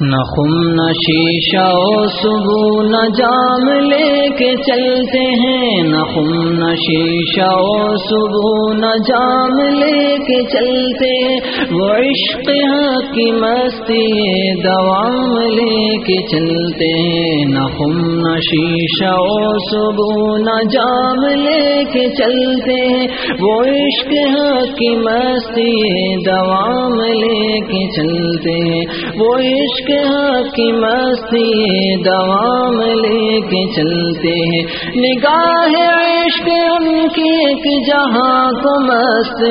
نہ خم، نہ شیشہ و صبح نہ جام لے کے چلتے ہیں۔ نہ خم، نہ شیشہ و صبح نہ جام لے کے چلتے وہ عشق کی مستی دوام لے کے چلتے نہ خم، نہ شیشہ و صبح نہ جام لے کے چلتے وہ عشق کی مستی دوام لے کے چلتے وہ عشق کی مستی دوام لے کے چلتے ہیں۔ نگاہ عشق ان کی ایک جہاں کو مست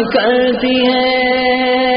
کرتی ہے۔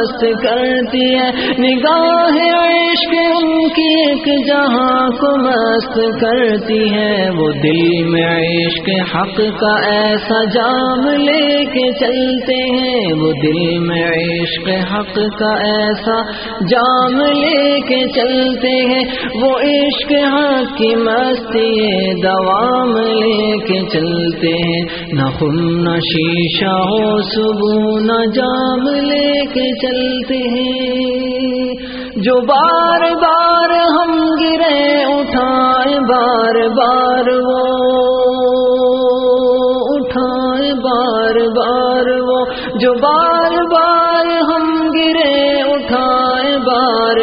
مست کرتی ہے۔ نگاہ عشق ان کی ایک جہاں کو مست کرتی ہے۔ وہ دل میں عشق حق کا ایسا جام لے کے چلتے ہیں۔ وہ دل میں عشق حق کا ایسا جام لے کے چلتے ہیں۔ وہ عشق حق کی مستی دوام لے کے چلتے ہیں۔ نہ خم نہ شیشہ، ہو صبح نہ جام لے کے چلتے ہیں جو بار بار ہم گرے اٹھائے بار بار وہ اٹھائے بار بار وہ جو بار بار ہم گرے اٹھائے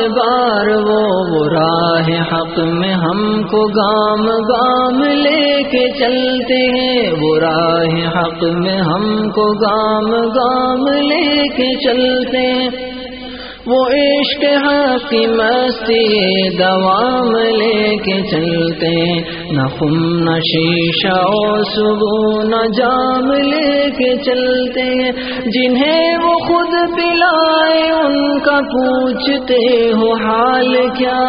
بار وہ راہ حق میں ہم کو گام گام لے کے چلتے ہیں، وہ راہ حق میں ہم کو گام گام لے کے چلتے ہیں۔ وہ عشق حق کی مستی، دوام لے کے چلتے نہ خم، نہ شیشہ و صبح نہ جام لے کے چلتے جنہیں وہ خود پلائے، ان کا پوچھتے ہو حال کیا۔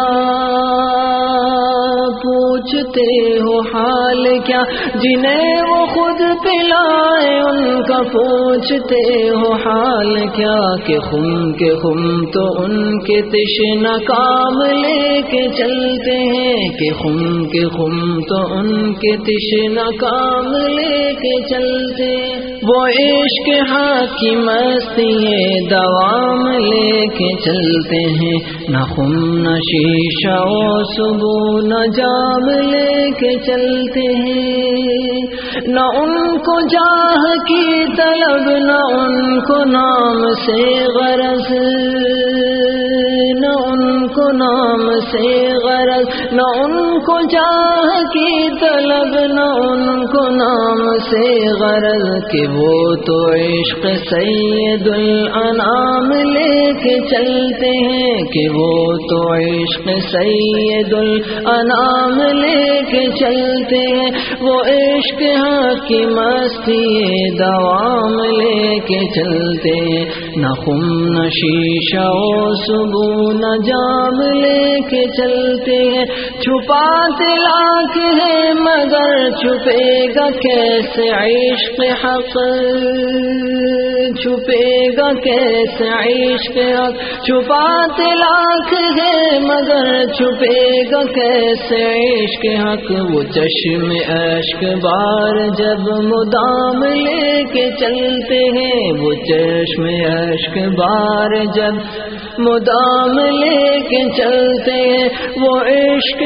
پوچھتے ہو حال کیا۔ جنہیں وہ خود پلائے، ان کا پوچھتے ہو حال کیا۔ کہ خم کے خم تو ان کے تشن کام لے کے چلتے ہیں۔ کہ خم کے خم تو ان کے تشن کام لے کے چلتے وہ عشق کی مستی دوام لے کے چلتے ہیں۔ نہ خم، نہ شیشہ و صبح نہ جام لے کے چلتے ہیں۔ نہ ان کو جاہ کی طلب، نہ ان کو نام سے غرض۔ نہ ان نام سے غرض، نہ ان کو جاہ کی طلب، نہ ان کو نام سے غرض کہ وہ تو عشق سید الانام لے کے چلتے ہیں، کہ وہ تو عشق سید الانام لے کے چلتے ہیں۔ وہ عشق کی مستی دوام لے کے چلتے ہیں۔ نہ خم نہ شیشہ و صبح نہ جام لے کے چلتے ہیں، چھپاتے لاکھ ہے مگر چھپے گا کیسے عشق حق؟ چھپے گا کیسے عشق حق؟ چھپاتے لاکھ ہے مگر چھپے گا کیسے عشق حق؟ وہ چشم عشق بار جب مدام لے کے چلتے ہیں، وہ چشم عشق بار جب مدام لے کے چلتے ہیں، وہ عشق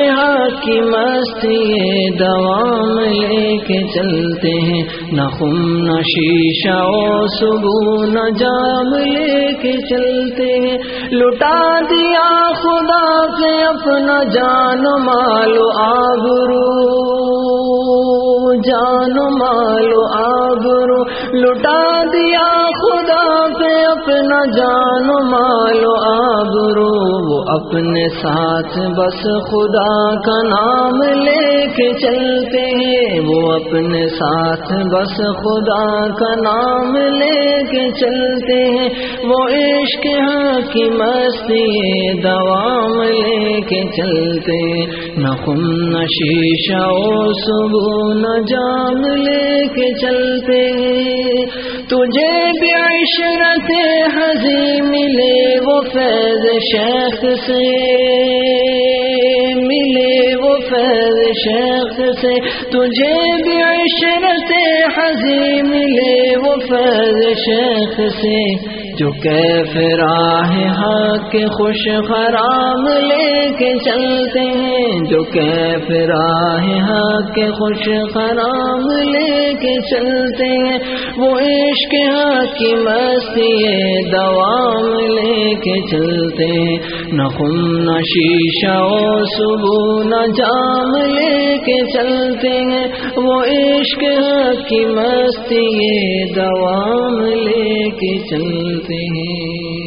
کی مستی دوام لے کے چلتے ہیں۔ نہ خم، نہ شیشہ و صبح نہ جام لے کے چلتے ہیں۔ لٹا دیا خدا سے اپنا جان مالو آبرو۔ جان مالو آبرو۔ لٹا دیا خدا اپنا جان مالو آبرو، وہ اپنے ساتھ بس خدا کا نام لے کے چلتے ہیں۔ وہ اپنے ساتھ بس خدا کا نام لے کے چلتے ہیں۔ وہ عشق ہاں کی مستی دوام لے کے چلتے نہ خم، نہ شیشہ و صبح نہ جام لے کے چلتے تجھے بھی عشرت حضی ملے، وہ فیض شیخ سے۔ ملے وہ فیض شیخ سے۔ تجھے بھی عشرت حضی ملے، وہ فیض شیخ سے۔ جو کیف راہ حق خوش خرام لے کے چلتے ہیں، جو کیف راہ حق خوش خرام لے کے چلتے ہیں، وہ عشق حق کی مستی دوام لے کے چلتے ہیں۔ نہ خم نہ شیشہ و صبح نہ جام لے کے چلتے ہیں۔ وہ عشق حق کی مستی دوام کے چلتے ہیں۔